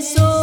سو